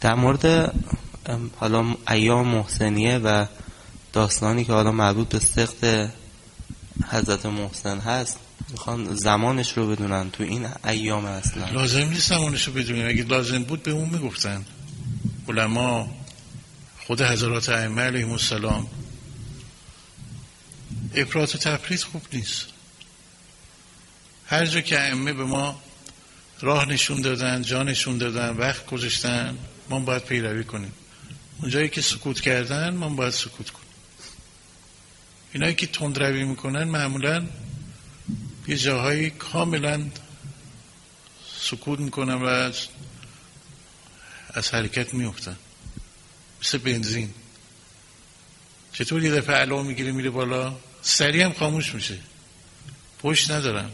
در مورد حالا ایام محسنیه و داستانی که حالا مربوط به سخت حضرت محسن هست می‌خوان زمانش رو بدونن تو این ایام اصلا. لازم نیست زمانش رو بدونن. اگه لازم بود به اون می‌گفتن. علما خود حضرات ائمه علیهم السلام. افراط و تفرید خوب نیست. هر جا که ائمه به ما راه نشون دادن جا نشون دادن وقت گذاشتن ما باید پیروی کنیم. اونجایی که سکوت کردن ما باید سکوت کنیم. اینایی که تندروی می‌کنن معمولا یه جاهایی کاملا سکوت می‌کنن و از, از حرکت میفتن مثل بنزین. چطور یه دفعه علا می‌گیره میره بالا؟ سریع هم خاموش میشه. پشت ندارن.